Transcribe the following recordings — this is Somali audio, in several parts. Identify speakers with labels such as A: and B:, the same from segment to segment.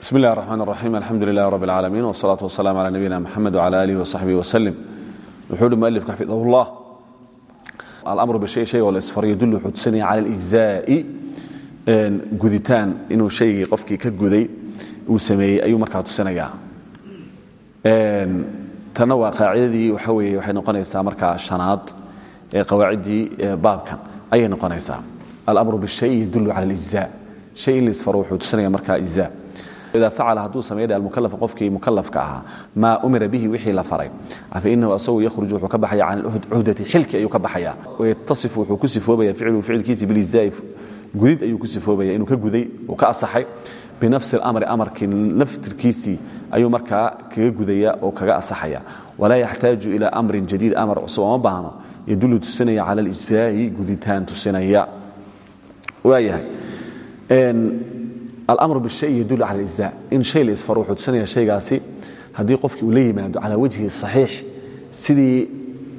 A: bismi اllah الرحman الرaxيim alxamdu lilah rb اlcaalamiin wالsalaaة waسlaam عlى nabiyina mxamed وعlى alihi وصaxbihi وsلم wuxuu uhi mualifka xafidh اllah alamru bishay shay oo la isfaray yadul wuxuu tusinaya cala اlijzaa'i guditaan inuu shaygii qofkii ka guday uu sameeyey ayuu markaa tusinayaa tanna waa qaacidadii waxa weeye waxay noqonaysaa markaa shanaad ee qawaaciddii baabkan ayay noqonaysaa alamru bishay yadulu cala اlijzaa shay in la isfaro wuxuu tusinaya markaa ijzaa ida facala hadduu sameeya almukalaf qofkii mukalafka ahaa maa umira bihi wixii la faray fainahu asagu yakhruju wuxuu ka baxaya can cuhdati xilki ayuu ka baxaya wayatasifu wuxuu ku sifoobaya ficluhu ficilkiisi bilijzaai gudid ayuu ku sifoobaya ka guday uu ka asaxay binafsi اlamri amarkii naftirkiisii ayuu markaa kaga gudaya oo kaga asaxaya walaa yaxtaaju ila amrin jadiid amar cusub oma baahno yadulu tusinaya cala اlijzaa'i guditaan tusinaya waayahay alamru bishay yadul cala lijza in shay la isfaro wuxuu tusinaya shaygaasi haddii qofkii uu la yimaado calaa wajhi saxiix sidii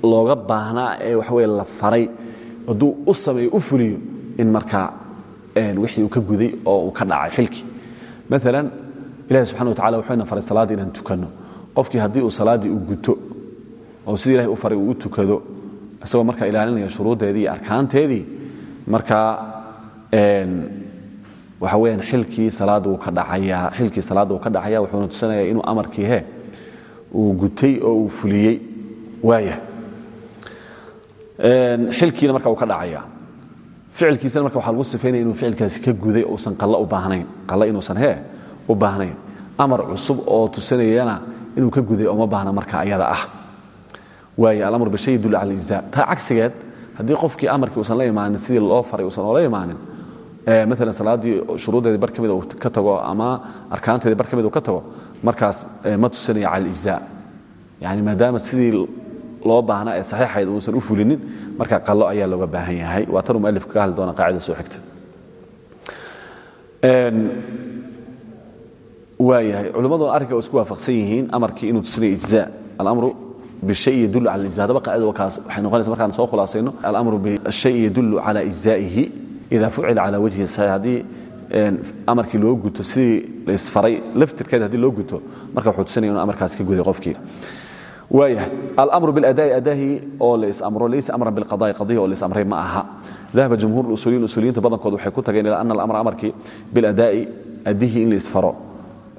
A: looga baahnaa ee waxaweye la faray hadduu u sameeyo u fuliyo in markaa wixii uu ka guday oo uu ka dhacay xilkii maalan ilahi subxana wa tacala wuxuu ina faray salaaddii inaan tukanno qofkii haddii uu salaaddii u guto oo sidii ilahay u faray uu u tukado isagoo markaa ilaalinaya shuruuddeedii iyo arkaanteedii markaa waxa weyaan xilkii salaadda uu ka dhacayaa xilkii salaadda uu ka dhacaya wuxuuna tusinaya inuu amarkii he uu gutay oo uu fuliyey. Waaya. Xilkiina marka uu ka dhacaya ficilkiisana marka waxa lagu sifaynaya inuu ficilkaasi ka guday uusan qallo u baahnayn qallo inuusan he u baahnayn. Amar cusub oo tusinayana inuu ka guday ooma baahna marka ayada ah. Waaya alamr bishay yadullu cala ijza taa cagsigeed haddii qofkii amarkii uusan la imaanin sidii loo faray uusan oola imaanin maalan salaaddii shuruuddeedii bar ka mida uu ka tago ama arkaanteedii bar ka mid uu ka tago markaas ma tusinaya cala alijzaa yani maadaama sidii loo baahnaa ee saxiixayd uusan u fulinin marka qallo ayaa looga baahan yahay. Waa tanuu mualifka ka hadli doona qaacida soo xigta. Waayahay culimmaduna arrinka waa isku waafaqsan yihiin amarkii inuu tusinaya ijzaa alamru bishay yadullu cala ijza hadaba qaacida kaas waxay noqonaysa markaan soo khulaasayno alamru bishay yadullu cala ijzaa'ihi ida fucila calى wajhi saxiix haddii amarkii loo guto sidii laisfaray laftirkeeda haddii loo guto marka wuxuu tusinaya inu amarkaas ka guday qofkii waayahay alamru biاladaa'i adaahi oo laisamro laysa amran biاlqada'i qadiya oo laisamray ma aha dahaba jumhuur usuliyin usuliyiinta badankood waxay ku tageen ilaa ana alamra amarkii biاladaa'i adihii in laisfaro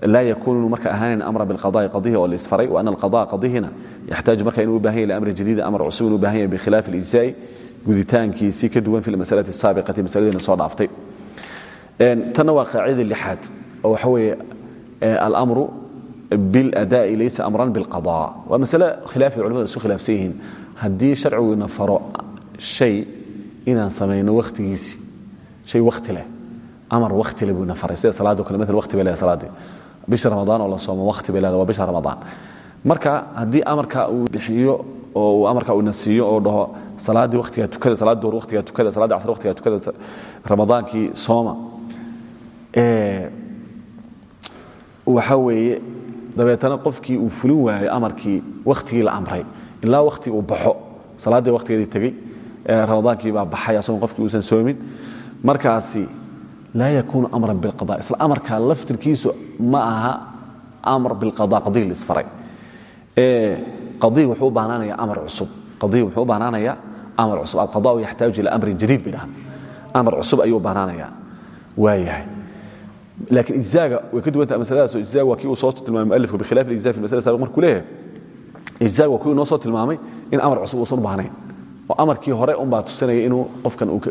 A: laa yakunu marka ahaanayn amra biاlqada'i qadihi oo laisfaray wa ana alqada'a qadihina yaxtaaju marka inuu u bahan yahy liamri jadiida amar cusub inuu u bahan yahay bikhilaafi اlijzaa'i guditaankiisi ka duwan fi masalati saabiqati masaladeena soo dhaaftay. Tanna waa qaacidada lixaad oo waxa weeye alamru biاladaa'i laysa amran biاlqada waa masale khilaafay culamada isu khilaafsan yihiin. Haddii sharcigu ina faro shay inaan samayno wakhtigiisi shay wakhti leh amar wakhti leh buu ina faray sida salaadoo kale maala wakhti bay leedahay salaaddii bisha ramadaan oo la soomo wakhti bay leedahay waa bisha ramadaan. Marka haddii amarka uu bixiyo oo amarka uu ina siiyo oo dhaho salaaddii watigaa tukada salaad duhr watigaa tukada salaaddi casr watigaa tukada ramadaankii sooma. Waxa weeye dabeetana qofkii uu fulin waayo amarkii wakhtigii la amray. Ilaa wakhti uu baxo salaaddii wakhtigeedii tegey ramadaankii baa baxay asagoon qofkii uusan soomin. Markaasi laa yakuunu amran bilqada isla amarka laftirkiisu ma aha amar bilqada qadiy lisfaray qadiy wuxuu u baahnaanaya amar cusub qadiy wuxuu u baahnaanaya amar cusub. Alqadau yaxtaaju ila amrin jadiid bay dhahan amar ayuu u baahnaanaya waayahay. Laakiin ijzaaga way ka duwanta masaladaas oo ijzaaga waa kii soo tilmaamay mualifku bikhilaaf alijza fi masala sabiq markuu leeyahay. Ijzaaga waa soo tilmaamay in amar cusub uusan u baahnayn. Oo amarkii hore un baa tusinaya inuu qofkan uu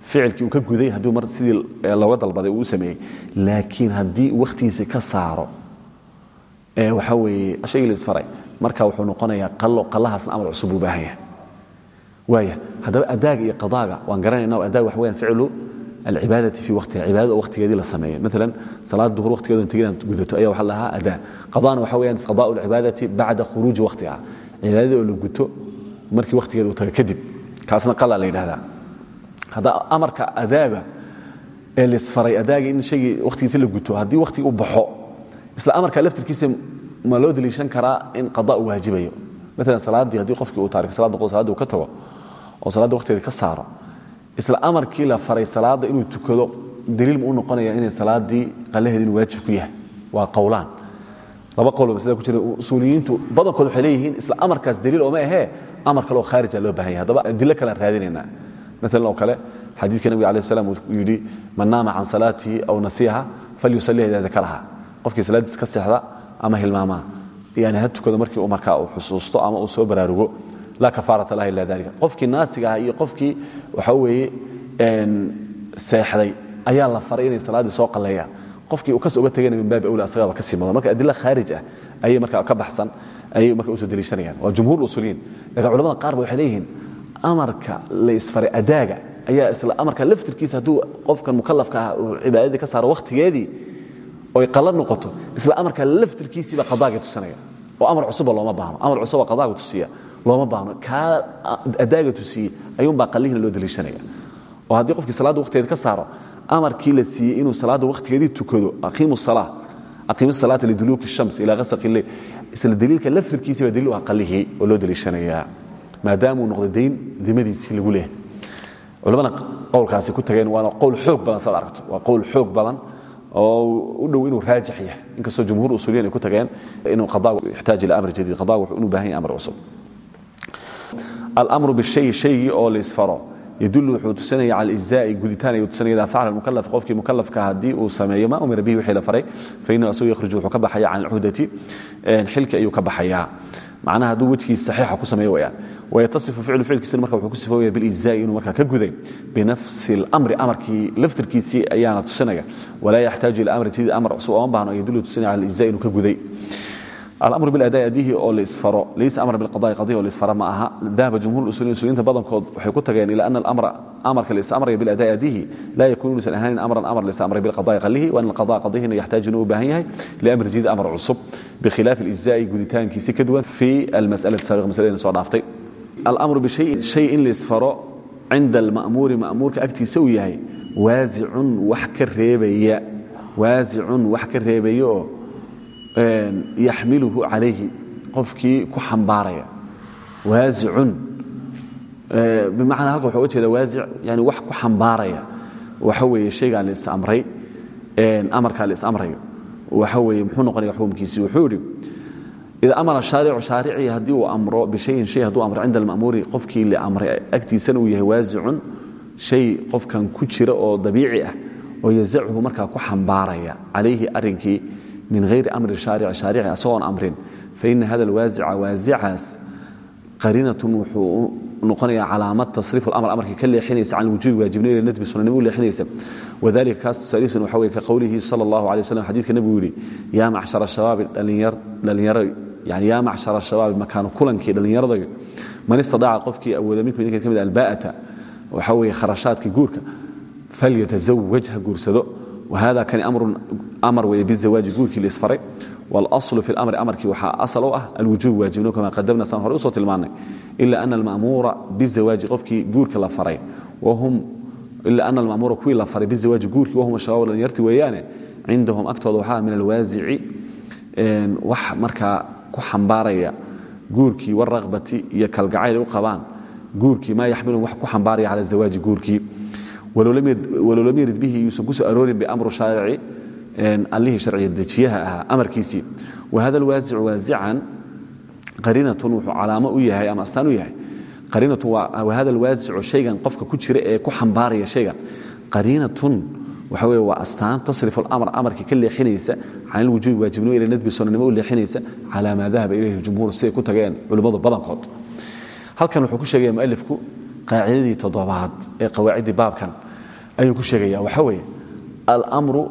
A: ficilkii uu ka guday hadduu mar sidii looga dalbaday uu u sameeyey laakiin haddii ka saaro waxa weeye shaygii la isfaray marka wuxuu noqonayaa qalo qalahaasna amar cusub buu baahan yahay. Waaya haddaba adaaga iyo qadaaga waan garanayna adaag waxa weyaan ficlu alcibaadati fii waqtiha cibaadada oo waqtigeedii la sameeyo maalan salaad duhur waqtigeedan tegin inaad gudato ayaa waxa lahaa adaa qadaana waxa weyaan qadaa'u alcibaadati bacda khuruuji waqtiha cibaadadii oo la guto markii waqtigeeda uu taga kadib kaasna qalaa la yidhahdaa hadda amarka adaaga ee lisfaray adaaga in shaygii waqtigiisa la guto haddii waqtigi u baxo isla amarka laftirkiisa ma loo daliishan karaa in qada uu waajibayo? Maalan salaaddii haddii qofkii uu ka tago oo salaadda waqtigeeda ka saaro isla amarkii la faray salaadda inuu tukado daliil ma u noqonaya inay salaaddii qalaheedi inuu waajib ku yahay. Waa qowlaan. Laba qowlo maslada ku jira usuuliyiintu badankood waxay leeyihiin isla amarkaas daliil ooma ahee amar kaleoo khaarija loo baahan yahay. Haddaba adilo kalean raadinaynaa. Maalan oo kale xadiidka nabiga alayh salam uu yidhi man naama can salaatihi aw nasiiha falyusaliha ida dakaraha qofkii salaadiis ka seexda ama hilmaamaa yani ha tukado markii markaa uu xusuusto ama uu soo baraarugo laa kafaarata laha ila dalika qofkii naasiga ah iyo qofkii waxa weeye seexday ayaa la faray inay salaaddii soo qalleeyaan qofkii uu kas uga tegayna min baabi awla asagaba ka sii mudan marka adila khaarij ah ayay markaa ka baxsan ayay marka u soo deliishanayaan waa jumhuur usuuliyiin laakiin culamada qaar ba waxay leeyihiin amarka la isfaray adaaga ayaa isla amarka laftirkiisa hadduu qofkan mukalafka ah uu cibaadadii ka saaro wakhtigeedii oy qala noqoto isla amarka laftirkiisiiba qadaaga tusinaya. Oo amar cusuba looma baahno. Amar cusuba qadaaga tusiya looma baahno. Kaa adaaga tusiyey ayuunbaa qalihina loo deliishanaya oo haddii qofkii salaadda waktigeeda ka saaro amarkii la siiyey inuu salaadda wakhtigeedii tukado aqiimu salaa aqiimu salaata liduluuki shams ilaa qasaqi leyl isla daliilka laftirkiisii baa daliil u aqalihii oo loo deliishanayaa maadaama uu noqdo dayn lagu leehay culamada qowlkaasi ku tageen waana qowl xoog badan saad waa qowl xoog badan oo u dhow inuu raajix yahay. Inkastoo jumhuur usuuliyin ay ku tageen inuu qadaagu ixtaaj ila amr jadiid qadaagu wuxuu inuu baahan yahay amar cusub. Alamru bishay shaygii oo la isfaro yadullu wuxuu tusinaya cala ijzaai guditaan ayuu tusinaya facala mukalaf qofkii mukalafka haddii uu sameeyo ma umira bihi? Wixii la faray. Fa innahu asagu yakhruju wuxuu ka baxaya can alcuhdati xilki ayuu ka baxayaa. Macnaha hadduu wejgiis saxiixa ku sameeyo wayaan wayatasifu ficlu ficilkiisina marka wuxuu ku sifoobaya bilijzaai inuu markaa ka guday binafsi اlamri amarkii laftirkiisii ayaana tusinaya walaa yaxtaaju ila amri jadiid amar cusub ooma baahno yadullu tusinaya cala alijzai inuu ka guday alamru biladai adihi oo la isfaro laysa amra bilqadai qadihi oo la isfara ma aha dahaba jumhur usuliyin usuliyiinta badankood waxay ku tageen ila ana alamra amarka la isamraya biladai adihi laa yakunu inuusan ahaanin amran amar la isamray bilqadai qalihi wa ana alqada qadihina yaxtaaju inuu u baahan yahay liamri jadiid amar cusub bikhilaafi alijzai guditaankiisi ka duwan fi almas'alati saabiqa masaladina soo dhaaftay alamru bishayin shay in la isfaro cinda alma'muuri ma'muurka agtiisa uu yahay waasicun wax ka reebaya waasicun wax ka reebaya oo yaxmiluhu calayhi qofkii ku xambaaraya waasicun bimacnaa halka waxaa uga jeeda waasic yani wax ku xambaaraya waxa weeye shaygaan la isamray amarkaa la ida amara shaaricu shaaricii haddii uu amro bishayin shay hadduu amro cinda alma'muuri qofkii la amray agtiisana uu yahay waasicun shay qofkan ku jira oo dabiici ah oo yazachu markaa ku xambaaraya calayhi arrinkii min hayri amri shaarici shaarici asagoon amrin faina hada alwaasica waasicaas qariinatun wuxuu noqonayaa calaamad tasriif alamr amarkii ka leexinaysa can wujuubi waajibnimo ila nadbi sunanimo u leexinaysa wadalika kaas tusaalihiisuna waxa weye ka qowlihi sala allahu alay waslam xadidka nebigu yidhi yaa macshara shabaabi dhalinyaro yani yaa macshara shabaabi makaanu kulankii dhallinyaradayo man istadaaca qofkii awooda minkum idinka ka mid alba'ata waxa weeye kharashaadka guurka falyatazawaj ha guursado whada kani amar wey bizawaaji guurkii laisfaray wاlaslu fi اlamri amarkii waxaa asal u ah alwujuub waajibnimo kama qadamna saan hore u soo tilmaanay. Ila ana alma'muura bizawaaji qofkii guurka la faray. Ila ana alma'muura kuwii la faray bizawaaji guurkii wahum shabaab dhalinyarti weeyaane. Cindahum agtooda waxaa min alwaasici wax markaa ku xambaaraya guurkii wاragbati iyo kalgacayl u qabaan guurkii maa yaxmilu wax ku xambaaraya cala zawaaji guurkii. Walow lam yarid bihi yuusan ku soo aroorin biamru shaarici allihii sharciya dejiyaha ahaa amarkiisii wahada alwaasicu waasican qariinatun wuxuu calaamo u yahay ama astaan u yahay. Qariinatun wahada alwaasicu shaygan qofka ku jira ee ku xambaaraya shaygan qariinatun waxa weeye waa astaan tasrifu alamr amarkii ka leexinaysa can ilwujuubi waajibnimo ila nadbi sunanimo u leexinaysa calaa maa dahaba ilayhi jumhuur siday ku tageen culimmadu badankood halkan wuxuu ku sheegaya mualifku qaacidadii toddobaad ee qawaaciddii baabkan ayuu ku sheegaya waxa weeye almru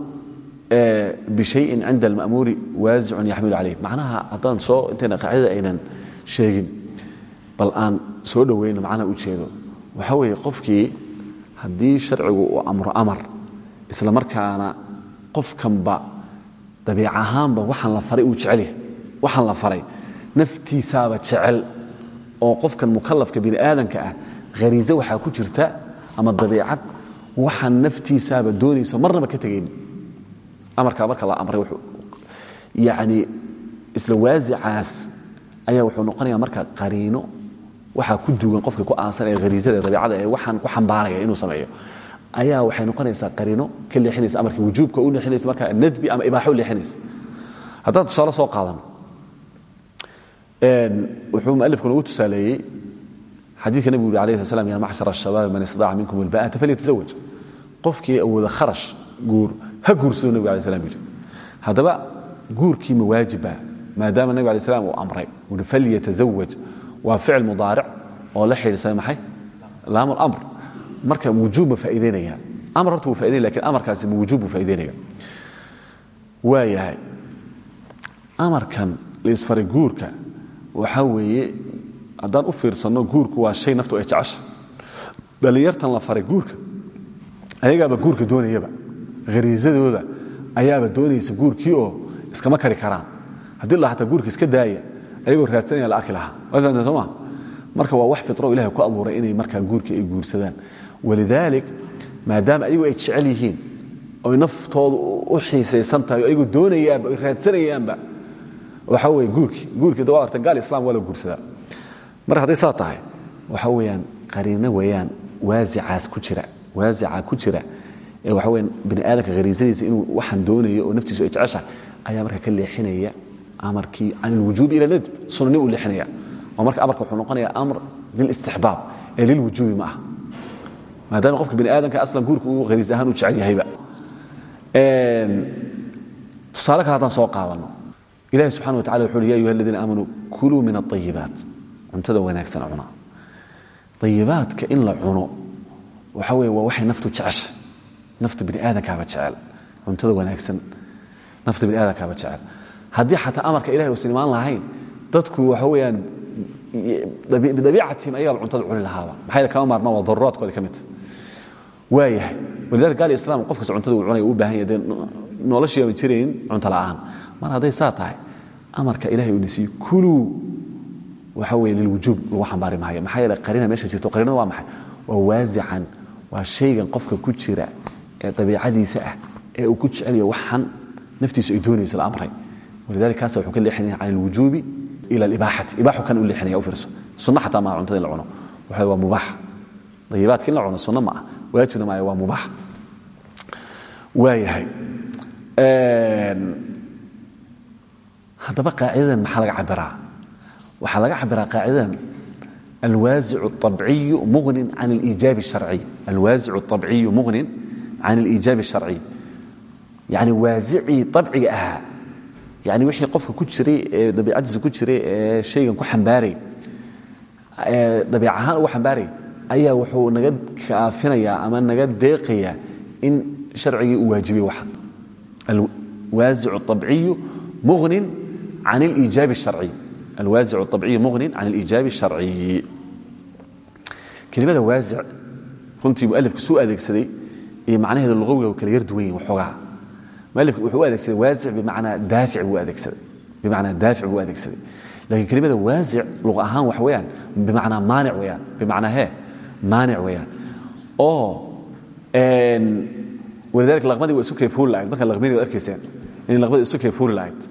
A: bishayin cinda alma'muuri waasicun yaxmilu calayh macnaha haddaan soo intayna qaacidada aynan sheegin bal aan soo dhoweyno macnaha u jeedo waxa weeye qofkii haddii sharcigu uu amro amar isla markaana qofkanba dabiic ahaanba waxaan la faray uu jecelyahay waxaan la faray. Naftiisaaba jecel oo qofkan mukalafka bini aadamka ah hariize waxaa ku jirta ama dabiicad waxaan naftiisaaba doonayso marnaba ka tegayn amarkaa marka la amray yani isla waasicaas ayaa wuxuu noqonaya marka qariino waxaa ku duugan qofka ku aansan ee hariizada ee dabiicada ee waxaan ku xambaaraya inuu sameeyo ayaa waxay noqonaysaa qarino ka leeinaysa amarkii wujuubka u leinaysa markaa nadbi ama ibaaxo leeinaysa haddaan tusaale soo qaadano wuxuu mualifku nagu tusaaleeyey xadiidka nebigu yuri alayh slam ya macshar ashabaabi man istaaca minkum ilba'ata falyatazawaj qofkii awooda kharash guur ha guursado nebigu alay slam yidhi. Haddaba guurkii ma waajiba ah, maadaama nebigu alay slam uu amray ui falyatazawaj waa ficil mudaaric oo la xidhiirsay maxay? Laam lamr marka wujuub ma faa'iideynaya. Amar horta wuu faideynaya laakiin amarkaasi ma wujuub buu faa'ideynaya waa amarkan laisfaray guurka waxaa weeye haddaan u fiirsanno guurku waa shay naftu ay jecesha dhallinyartan la faray guurka ayagaaba guurka doonayaba khariisadooda ayaaba doonaysa guurkii oo iskama kari karaan. Haddii la hataa guurka iska daaya ayagoo raadsanaya la arki lahaa. Marka waa wax fitro ilahay ku abuuray inay markaa guurkii ay guursadaan walidaalik maadaama ayagu ay jecel yihiin oy naftoodu u xiisaysan tahay o ayagoo doonayaanba oy raadsanayaanba waxaa weye guurkii guurkii da waa arta gaal islam waa la guursadaa marka hadday saa tahay waxaa weeyaan qariino weeyaan waasicaas ku jira waasica ku jira ee waxa weyan bani aadamka khariisadiisa inuu waxaan doonayo oo naftiisu ay jeceshahay ayaa marka ka leexinaya amarkii can ilwujuubi ila nadb sunani uu leexinaya oo marka amarka wuxuu noqonaya amr lilistixbaab ee lilwujuubi ma ah maadaama qofka bani aadamka aslan guurka uu khariis ahaan u jecel yahayba. Tusaale kale haddaan soo qaadano ilahi subxana wa tacala wuxu uhi ya ayuha aladiina aamanuu kuluu min aayibaat cuntada wanaagsan cuna. Ayibaadka in la cuno waxa weye waa waxay naftu jecesha nafta bani aadamkaaba jecel. Cuntada wanaagsan nafta bani aadamkaaba jecel. Haddii xataa amarka ilahay uusan imaan lahayn dadku waxa weeyaan bidabiicatihim ayaaba cuntada cuni lahaaba. Maxay kama maarmaan? Waa daruuraadkooda ka midta waayahay. Walidalik gaal islam qof kasta cuntada uu cunaya u baahan yahay dee noloshiiaba jiraynin cunto la'aan. Mar hadday saa amarka ilahay uu nasiiye kuluu. Waxa weye lilwujuub lagu xambaari maayo. Maxaa yeele qarina meesha jirto qarinada waa maxay? Waa waasican waa shaygan qofka ku jira ee dabiicadiisa ah ee uu ku jecelya waxan naftiisu ay doonayso la amray. Walidalik kaasa wuxuu ka leexinaya can alwujuubi ila alibaaxati ibaaxu kan u leexinaya u fiirso. Sunno xataa maaha cuntada la cuno. Waxa waa mubaax. Dayibaadka in la cuno ah waajibna maayo waa mubaax waayahay haddaba qaacidadan maxaa laga cabiraa waxaa laga cabiraa qaacidadan alwaasic الطabciyu muغnin can اliijaab الharciy alwaasic الطabciyu muغnin can اliijaab الsharciy yani waasicii طabciga ahaa yani wixii qofka ku jiray ee dabiicadiisa ku jiray ee shaygan ku xambaaray ee dabiic ahaan ugu xambaaray ayaa wuxuu naga kaafinayaa ama naga deeqaya in sharcigii uu waajibay waxa alwaasic الطabciyu muغnin can اliijaab الsharciy alwaasic الطabciyu muغnin can اliijaab الsharciyi kelimada waasic runtii mualifka suu adeegsaday iyo macnaheeda lugawiga kala yar duwan yihin waxoogaa mualifka wuxuu u adeegsaday waasic bimacnaa daafic buu adeegsaday bimacnaa daafic buu adeegsaday lakiin kelimada waasic luqa ahaan wax weeyaan bimacnaa maanic weeyaan bimacnaa hee maanic weeyaan. Oo walidalik laqmadii waa isu kayfuuli lahayd. Markaad laqmadii ad arkayseen inay laqmadii isu kayfuuli lahayd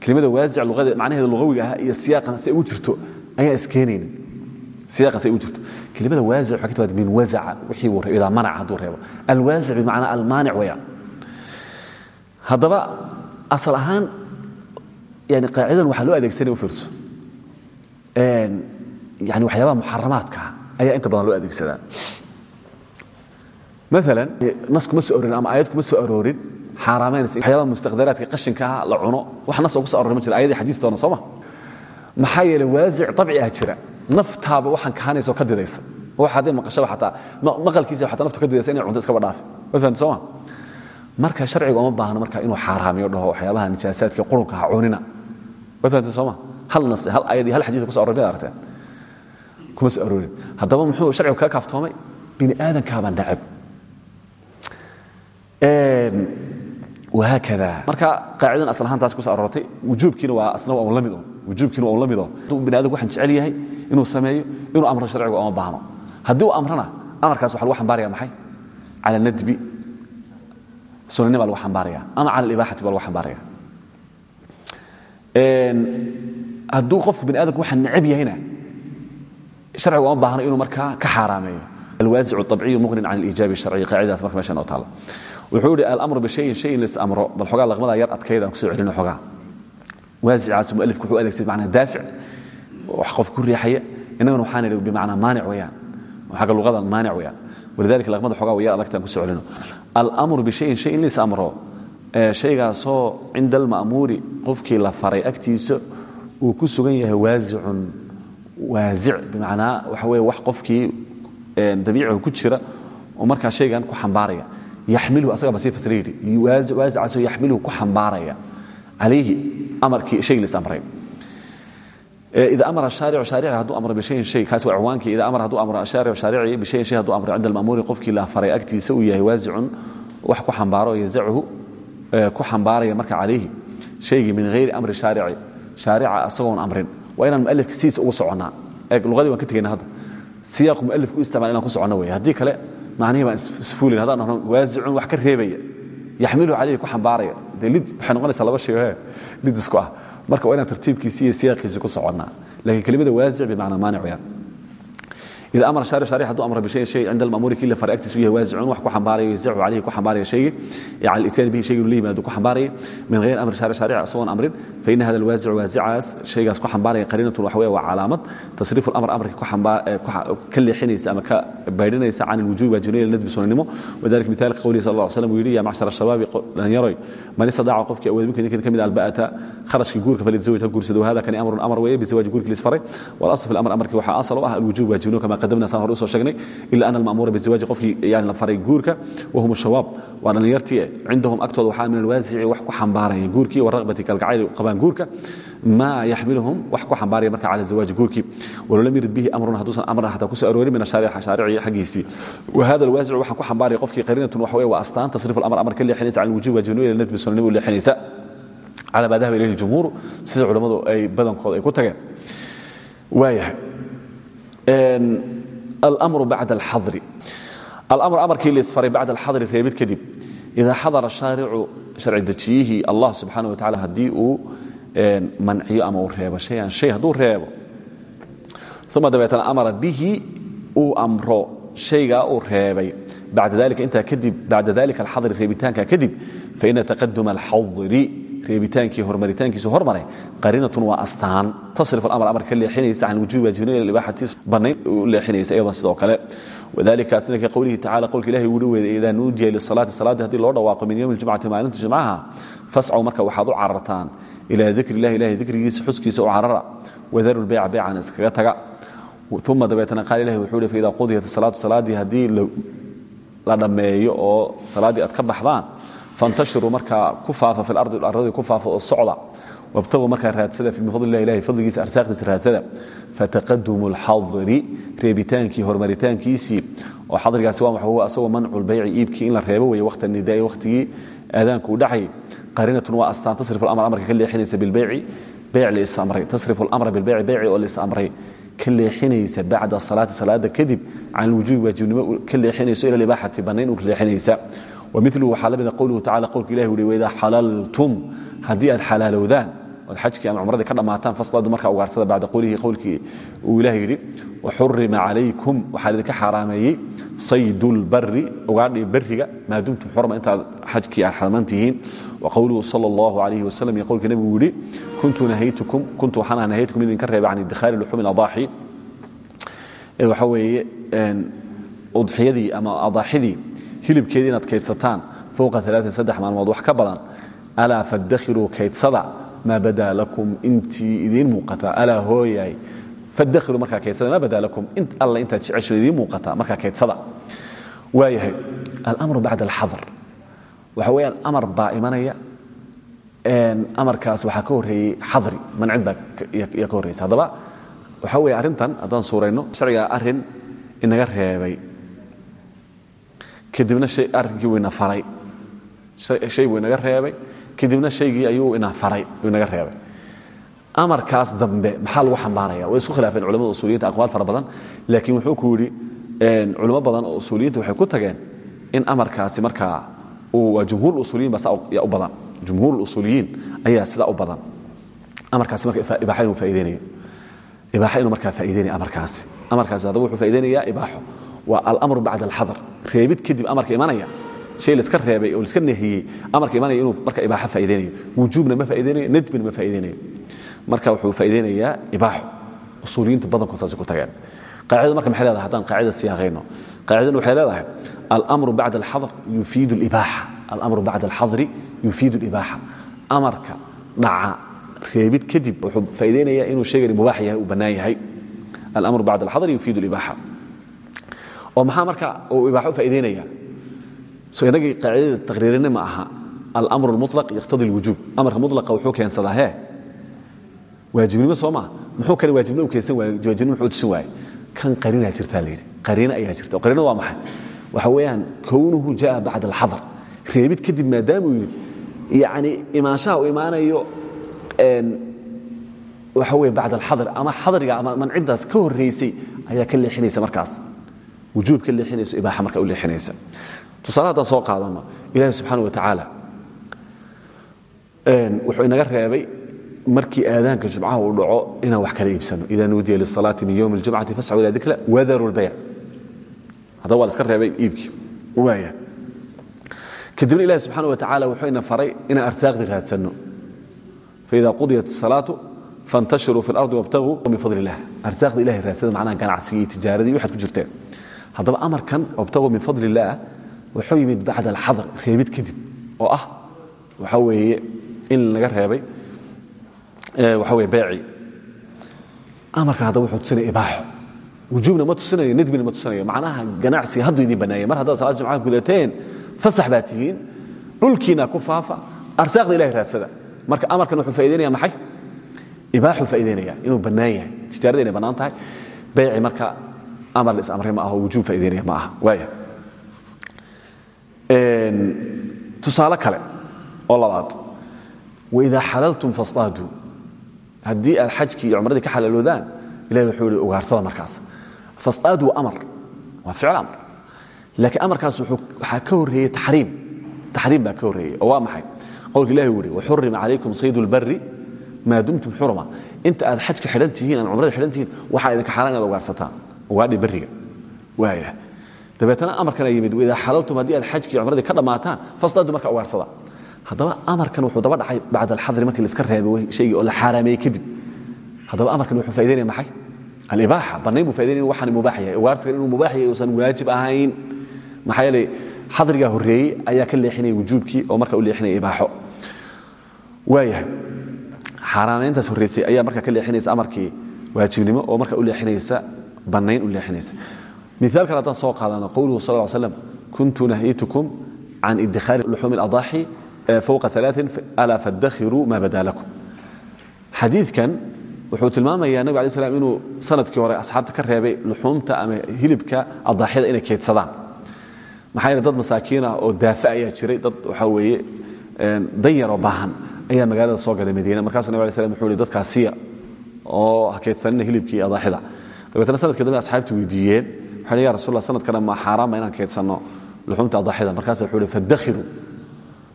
A: kelimada waasic luqada macnaheeda lugawiga ah iyo siyaaqan si ay u jirto ayaa iskeenaynin siyaaqan si ay u jirto. Kelimada waasic waxay ka timaada min wasaca wixii uu reebo idaa manaca hadduu reebo. Alwaasic bimacnaa almaanic weeyaan. Haddaba asal ahaan yani qaacidadan waxaa loo adeegsanaya u fiirso. Yani waxyaabaha muxaramaadka ayaa inta badan loo adeegsadaa. Maala nas kuma soo arorin ama aayad kuma soo aroorin xaaraamaynaysa waxyaabaha mustaqdaraadka qashinka ah la cuno wax nas oo ku soo arorin ma jira ayadii xadiistoona sooma maxaa yeele waasic dabci ah jira naftaaba waxaan kahanaysa oo ka didaysa wax hadday maqashaba xataa maqalkiisa xataa naftu ka didaysa inay cunto iskaba dhaafi. Ma fahamta sooma marka sharciga uma baahno marka inuu xaaraamiyo dhaho waxyaabaha nijaasaadka qurunka ha cunina ma fahamta sooma hal nas hal ayadii hal xadiis ku so arorin miad aragteen kuma soo aroorin haddaba muxuu sharcigu kaga kaaftoomay? Bini aadamkaabaa nacab wahaakada. Marka qaacidan asal ahaan taas kuso aroortay wujuubkiina waa asna waa un la mid un wujuubkiina waa un la mid un hadduu bini adamku waxaan jecel yahay inuu sameeyo inuu amro sharcigu oma baahno. Haddii uu amrana amarkaas waxa lagu xambaaraya maxay? Cala nadbi. Sunani baa lagu xambaaraya ama cala alibaaxati baa lagu xambaaraya hadduu qofku bini adamku waxaan necab yahayna harcigu uma baahno inuu markaa ka xaaraameeyo. Alwaasic abciyu muqnin can iijaabi harci qaacidaas marka meeshan oo taala wuxuu idhi alamru bishayin shayin lisamro bal xogaa laqmada yar adkayda aan ku soo celino xogaa. Waasicaas mualifku wuxuu adeegsaday macnaa daafic wax qof ku riixaya innaguna waxaan idhi bimacnaa maanic weeyaan. Xagga luqadan maanic weeyaan. Walidalika laqmada xogaa waa yar adagta aan ku soo celino. Alamru bishayin shayin lisamro shaygaasoo cinda alma'muuri qofkii la faray agtiisa uu ku sugan yahay waasicun waasic bimacnaa waxa weye wax qofkii dabiiciga ku jira oo markaa shaygan ku xambaaraya. Yaxmiluhu asagaba sii fasira yidhi waasicaasoo yaxmiluhu ku xambaaraya calayhi amarkii shaygi liis amray. Ida amara shaaricu shaarici hadduu amro bishayin shay kaas waa ciwaankii ida amara hadduu amro shaaricu shaarici bishayin shay hadduu amro cinda alma'muuri qofkii la faray agtiisa uu yahay waasicun wax ku xambaaro yazachu ku xambaaraya marka calayhi shaygii min hayri amri shaarici shaarica asagoon amrin waa inaan mualifka sidiisa ugu soconnaa. Eeg luqadii waan ka tegayna hadda. Siyaaqu mualifku u isticmal inaan ku soconno wey haddii kale macnihii baan isfuulin haddaan dhahno waasicun wax ka reebaya. Yaxmiluhu calayhi ku xambaaraya. Dee lid waxay noqonaysaa laba shay he lid isku ah. Marka waa inaan tartiibkiisi iyo siyaaqiisi ku soconnaa. Lakiin kelimada waasic bimacnaa maanic weyaan ida amara shaaric shaaric hadduu amra bishayin shay cinda alma'muuri kii la faray agtiisu yahay waasicun wax ku xambaarayo yazacu calayhi ku xambaaraya shaygii cala alityaani bihi shaygi la yimaado ku xambaaraya min hayr amri shaaric shaaric asagoon amrin faina hada alwaasicu waasicaas shaygaas ku xambaaraya qariinatun waxa weeye waa calaamad tasriifu alamr amarkii ka leexinaysa ama ka baydhinaysa can alwujubi waajibnimo ila nadbi sunanimo wadalika mitaalka qowlihi sal allah slam uu yidhi ya macshar ashabaabi dhalinyaroy man istadaaca qofkii awood minka idinka ka mid alba'ata kharashkii guurka falyatazawaj ha guursado wahada kani amrun amar weeye bisawaaji guurkii lisfaray walasl fi lamr amarkii waxaa asal u ah alwujub waajibnimo kama qadamna saan hore u soo sheegnay ila ana alma'muura bizawaaji qofkii yani la faray guurka wahum shabaab waa dhalinyartii cindahum agtooda waxaa min alwaasici wax ku xambaaraya guurkii waraqbati kalgacayl qabaan guurka maa yaxmiluhum wax ku xambaaraya marka cala zawaaji guurkii walolam yurid bihi amrun hadduusan amran xataa ku soo aroorin min ashaarici shaarici xaggiisii. Wahada alwaasicu waxaan ku xambaaraya qofkii qariinatun waxa weye waa astaan tasriif alamr amar ka leexinaysa can alwujubi waajibnimo ila nadbi sunnanimo u leexinaysa. Calى ma dahaba ilayhi jumhuur sida culammadu ay badankooda ay ku tageen. Waayahay almru bacda alxadri alamr amarkii laisfaray bacda alxadri reebid kadib idaa xadara shaaricu sharci dejiyihii allah subxaana wa tacala haddii uu manciyo ama uu reebo shayan shay hadduu reebo. Uma dabeetana amara bihi uu amro shaygaa uu reebay. Bacda dalika intaa kadib bacda dalika alxadri reebitaanka kadib faina taqaduma alxadri reebitaankii horumaritaankiisu hormaray. Qariinatun waa astaan. Tasrif alamr amar ka leexinaysa can wujubi waajibnimo ila ibaaxatiis bannayn u leexinaysa iyadoo sidoo kale. Wadalika sida ka qowlihi tacala qowlka ilahi wuuhi weeday idaa nuudiya lisalaati salaadii haddii loo dhawaaqo min yowmi ljumcati maalinta jimcaha fascaw marka waxaad u carartaan ilaa dikri illahi ilahi dikrigiisa xuskiisa u carara. Wadaru lbeyca beycan iskaga taga. Uma dabeetana qaal ilahi wuxuu hi faidaa qudiyat salaatu salaaddii haddii la dhammeeyo oo salaaddii aad ka baxdaan fantashiruu markaa ku faafa fi lardi ardadii ku faafa oo socda wabtaguu markaa raadsada min fadli illahi ilahi fadligiisa arsaaqdiisa raadsada fataqadumu alxadri reebitaankii horumaritaankiisii oo xadrigaasi waa maxuu asagoo mancu lbayci iibkii in la reebo weeye waqti nidaai waqtigii aadaanku u dhacay qariinatun waa astaan tasrif alamr amarka ka leexinaysa bilbeyci beyc liisamray tasrifu alamra bilbeyci beyci oo liisamray ka leexinaysa bacda salaati salaada kadib can alwujubi waajibnimo ka leexinayso ila libaaxati bannayn u leexinaysa wamilu waxaa la mida qowluhu tacala qowlka ilahi uhi waidaa xalaltum haddii aad xalaalowdaan ood xajkii ama cumradii ka dhammaataan fasladu markaa ugaarsada bacda qowlihi qowlkii uu ilaah yidhi waxurima calaykum waxaa idinka xaaraameeyey saydulbari ugaadhii beriga maa dumtum xurma intaad xajkii aad xalman tihiin waqowluhu sal allahu alayhi wasalam iyo qowlkii nabigu yidhi kuntu waxaan aha nahaytukum idinka reeba can idikhaali luxumi adaaxi waxa weeye udxiyadii ama adaaxidii hilibkeedii inaad kaydsataan fowqa maalmood wax ka badan. Alaa fadakhiruu kaydsada maa badaa lakum intii idiin muuqata alaa hooyaay fadakhiruu markaa kaydsada maa badaa lakum alla intaad jecesho idiin muuqata markaa kaydsada. Waayahay alamru bacda alxadr. Waxa weeyaan amar baa imanaya. Amarkaas waxaa ka horreeyey xadri mancid baa yaa ka horreysa haddaba waxa weeye arrintan haddaan suurayno sharcigaa arrin inaga reebay kadibna arrinkii wuu ina aray hay buu inaga reebay. Kadibna shaygii ayuu ina aray inaga reebay. Amarkaas dambe maxaa lagu xambaaraya? Way isku khilaafeen culamada usuuliyinta aqwaal fara badan. Laakiin wuxuu ku yidhi culamo badan oo usuuliyinta waxay ku tageen in amarkaasi markaa waa jumhuur usuuliyin baa u badan. Jumhuur usuuliyiin ayaa sidaa u badan. Amarkaasi marka ibaaxa inuu faaideynayo ibaaxa markaa faa'ideynaya amarkaasi. Amarkaasi haddaba wuxuu faaideynayaa ibaaxo waa alamru bacda alxadr reebid kadib amarka imanaya shay laiska reebay oo laiska nehiyey amarka imanaya inuu marka ibaaxo faaideynayo wujuubna ma faaideynayo nadbina ma faaideynayo marka wuxuu faaideynayaa ibaaxo usuuliyiinta badankood saasay ku tageen. Qaacidada marka maxay leedahay? Haddaan qaacida siyaaqayno qaacidadu waxay leedahay almru bacda alxadr yufiidu libaaxa alamru bacda alxadri yufiidu libaaxa amarka dhaca reebid kadib wuxuu faaideynayaa inuu sheegani mubaax yahay uu bannaan yahay. Alamru bacda alxadri yufiidu libaaxa oo maxaa marka uu ibaaxo faa'ideynaya so inagii qaacidada taqriirina ma aha alamru lmuطlaq yaqtadi اlwujuub amarka mulaqa wuxuu keensadaa hee waajibnimo soo maa muxuu kale waajibnimo? Keensan waay waajibnimo muxuu tusin waaye kan qarinaa jirtaa layidhi qariino ayaa jirta. Oo qariinada waa maxay? Waxa weeyaan kownuhu jaa bacda alxadar reebid kadib maadaamuu yidhi yacni imaanshaha uu imaanayo waxa weye bacda alxadar ama xadriga ama manciddaas ka horraysay ayaa ka leexinaysa markaas wujuub ka leexinayso ibaaxa marka u leexinaysa tusaale haddaan soo qaadano ilaahi subxaana wa tacaala wuxuu inaga reebay markii aadaanka jumcaha uu dhaco inaan wax kala iibsano ida nuudiya lisalaati min ywmi اljumcati fascuu ila dikra wadaru lbayc haddaba waa la iska reebay iibkii waaya kadibna ilahi subxaana wa tacala wuxuu ina faray inaan arsaaqdii raadsanno faida qudiyat الsalaatu fantashiruu fi اlardi wاbtaguu min fadl اllah arsaaqda ilahay raadsada macnaha ganacsigii tijaaradii waxaad ku jirteen haddaba amarkan wabtaguu min fadl اllah wuxuu yimid bacda alxadr reebid kadib oo ah waxa weeye in laga reebay waxa weye beeci. Amarkan haddaba wuxuu tusinaya ibaaxo. Wujuubna ma tusinayo nadbina ma tusinayo macnaha ganacsiga hadduu idin bannaayay mar haddaad salaad jumcaha gudateen fasax baa tihiin. Dhulkiina ku faafa. Arsaaqda ilahay raadsada. Marka amarkan wuxuu faa'idaynaya maxay? Ibaaxuu faa'idaynaya inuu bannaan yahay. Tijaarada inay bannaan tahay. Beeci marka amar la is amray ma aha oo wujuub faa'idaynaya ma aha waaya tusaale kale oo labaad. Waidaa xalaltum fastaaduu haddii aad xajkii iyo cumradii ka xalaaloodaan ilahi wuxuu ihi ugaarsada markaas. Fastaadu waa amar. Waa ficil amar. Laakiin amarkaas waxaa ka horreeyey taxriim. Taxriim baa ka horreeyey oo waa maxay? Qowlka ilahi uu ihi waxurima calaykum saydu lbari maa dumtum xurma inta aad xajka xidhan tihiin aan cumrada xidhan tihiin waxaa idinka xaaraan inaad ugaarsataan ugaadhi barriga waaya dabeetana amarkana yimid waidaa xalaltum haddii aad xajkii cumradii ka dhammaataan fastaadu marka ugaarsada haddaba amarkan wuxuu daba dhacay bacd alxadri markii laiska reebay shaygii oo la xaaraameeyey kadib. Haddaba amarkan wuxuu faa'idaynaya maxay? Alibaaxa. Bannayn buu faa'idaynaya waxaan mubaax yahay. Ugaarsigan inuu mubaax yahay uusan waajib ahayn. Maxaa yeelay xadrigaa horreeyey ayaa ka leexinaya wujuubkii oo marka u leexinaya ibaaxo. Waayahay xaaraamayntaas horreysay ayaa marka ka leexinaysa amarkii waajibnimo oo marka u leexinaysa bannayn u leexinaysa. Miaal kale haddaan soo qaadano qowluhu sal ll slam kuntu nahaytukum can idikhaari luxuumi اladaaxi fowqa alaa fadakhiruu maa badaa lakum. Xadiidkan wuxuu tilmaamayaa nabig alay slam inuu sannadkii hore asxaabta ka reebay luxuumta ama hilibka adaaxyada inay keydsadaan maxaa yeele dad masaakiin ah oo daafa ayaa jiray dad waxaa weeye danyaroo baahan ayaa magaalada soo galay madiina. Markaasuu nabig alay slam wuxuu ihi dadkaas siya oo ha keydsanina hilibkii iyo adaaxyada dabeetna sannadkii dambe asxaabtu weydiiyeen. Waxay allah sanadkana ma xaaraama inaan keydsanno luxuumta adaaxyada. Markaasa wuxuu ihi fadakhiruu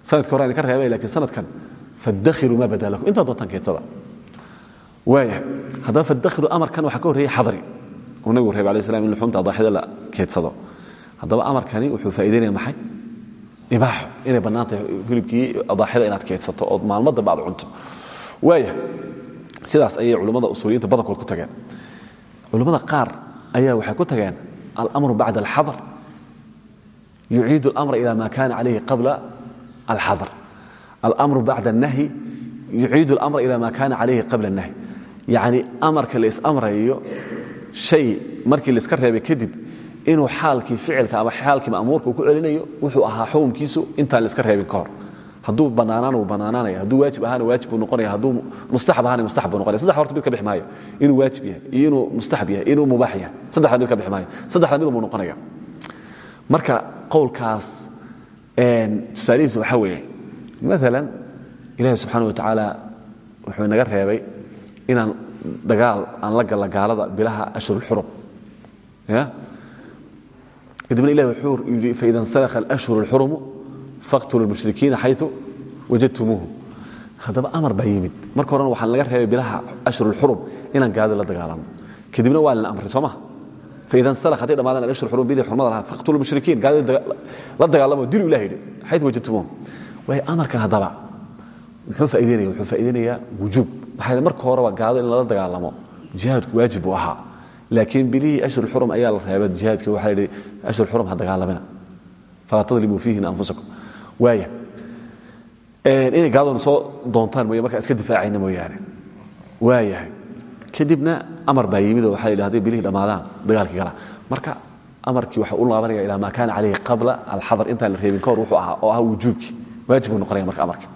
A: sannadkii hore idinka reebay lakiin sanadkan fadakhiruu maa badaa lakum. Intaad doontaan keedsada waaya haddaba fadakhiruu amarkan waxaa ka horreeyey xadri. Uu nabigu reebay alay slam in luxuumta adaaxyada la keedsado haddaba amarkani wuxuu faa'idaynaya maxay? Ibaaxo inay bannaan hilibkii adaaxyada inaad keedsato ood maalmo dambe cunto. Waaya sidaas ayay culummada usuuliyiinta badankood ku tageen culimmada qaar ayaa waxay ku tageen almru bacd alxadr yuciidu almra ila ma kana calayhi qabla alxadr almru bacd اnahyi yuciidu almra ila ma kana calayhi qabla اnahyi yacni amarka la isamrayo shay markii laiska reebay kadib inuu xaalkii ficilka ama xaalkii ma'muurka ku celinayo wuxuu ahaa xukumkiisu intaan la iska reebin ka hadduu bannaanaana wuu bannaanaanaya hadduu waajib ahaana waajib buu noqonaya hadduu mustaxab ahaana mustaxab buu noqonaya. Saddex horta mid ka bixi maayo inuu waajib yahay iyo inuu mustaxab yahay inuu mubaax yahay. Saddexda mid ka bixi maayo saddexda mid buu noqonaya. Marka qowlkaas tusaalihiisa waxaa weeye maalan ilaahi subxaana wa tacaala wuxuu inaga reebay inaan dagaal aan la galla gaalada bilaha ashhurulxurum ya? Kadibna ilahi wuxuu yidhi faida insalakha alashhur alxurumu faqtulu lmushrikiina xayu wajadtumuuhu haddaba amar baa yimid. Marka horena waxaan laga reebay bilaha ashhurulxurum inaan gaalada la dagaalano kadibna waa lina amray soo maha faida nsalakh hadday dhamaadaan alashhur xurum bidii xurmada lahaa faqtulu mushrikiin gaalada la dagaalamo dilu ilah yidhi xaytu wajadtumuhum waayo amarkan haddaba. Muxuu faa'ideynaya wuxuu faa'iideynayaa wujuub maxaa marka horeba gaalado in lala dagaalamo. Jihaadku waajib buu ahaa. Laakiin bilihii ashhur xurum ayaa la reebay jihaadkii waxaa yidhi ashhur xurum ha dagaalamina. Falaa tadlimuu fiihina anfusakum waaya inay gaaladona soo doontaan mooye markaa iska difaacayna mooyaane. Waayahay kadibna amar baa yimid oo waxaa yidhi hadday bilihii dhammaadaan dagaalkii gala. Marka amarkii waxa u laabanaya ilaa maa kaana calayhi qabla alxadar intaan la reebin ka hor wuxuu ahaa oo ahaa wujuubkii. Waajib buu noqonaya marka amarka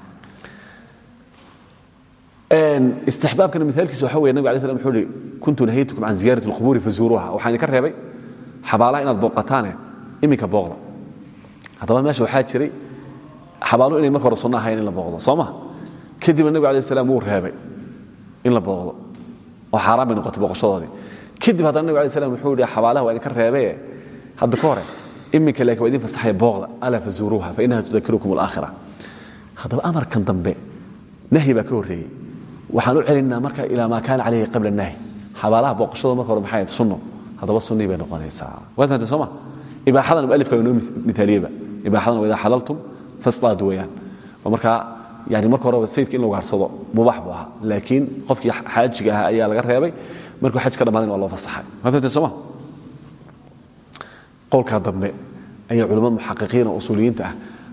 A: istixbaabkana miaalkiisa waxa wey nabig alay slam wuxuu ihi kuntu nahaytukum can ziyaarati alqubuuri fazuuruuha waxaan idinka reebay xabaalaha inaad booqataane iminka booqda. Haddaba meesha waxaa jiray xabaaluhu inay marka hore sunno ahayn in la booqdo soo ma kadibna nabig alay slam wuu reebay in la booqdo. Oo xaaraan bay noqotay booqashadoodii kadib haddana nabig alay slam wuxuu yihi xabaalaha waa idinka reebee hadda ka hore iminka laakiin waa idin fasaxaya booqda. Alaa fazuuruuha fa inaha tudakirukum alaakhira. Haddaba amarkan dambe nahyi baa ka horreeyey. Waxaan u celinaa marka ilaa maa kaana calayhi qabla nahy xabaalaha booqashadooda marka hore maxay ahayd sunno? Haddaba sunnii bay noqonaysaa. Waad fahamtay soo ma ibaaxadan mualifka waa inoo mitaaliyeba ibaaxadan waa idaa xalaltum fastaadu weeyaan oo markaa yani marka horeba sayidka in la ugaarsado mubaax buu ahaa. Laakiin qofkii xaajiga ahaa ayaa laga reebay. Markuu xaj ka dhamaadan waa loo fasaxay. Waad fahamtay soo ma? Qowlkaa dambe ayaa culamada muxaqiqiin oo usuuliyiinta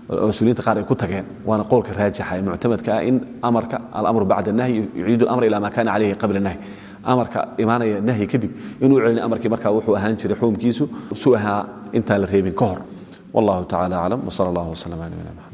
A: ah usuuliyiinta qaar ay ku tageen waana qowlka raajixa ee muctamadka ah in amarka alamru bacda nahyi yuciidu alamra ila ma kana calayhi qabla nahyi amarka imaanaya nahyi kadib inuu celin amarkii markaa wuxuu ahaan jiray xukumkiisu su ahaa intaan la reebin ka hor wallahu tacala aclam wsala allah wslam ala nabina mxamed